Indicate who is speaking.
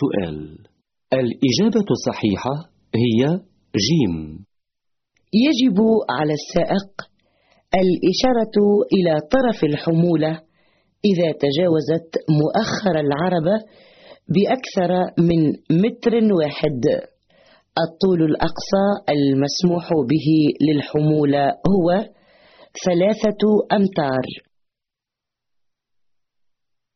Speaker 1: السؤال الإجابة الصحيحة هي جيم.
Speaker 2: يجب على السائق الإشارة إلى طرف الحمولة إذا تجاوزت مؤخر العربة بأكثر من متر واحد. الطول الأقصى المسموح به للحمولة هو ثلاثة أمتار.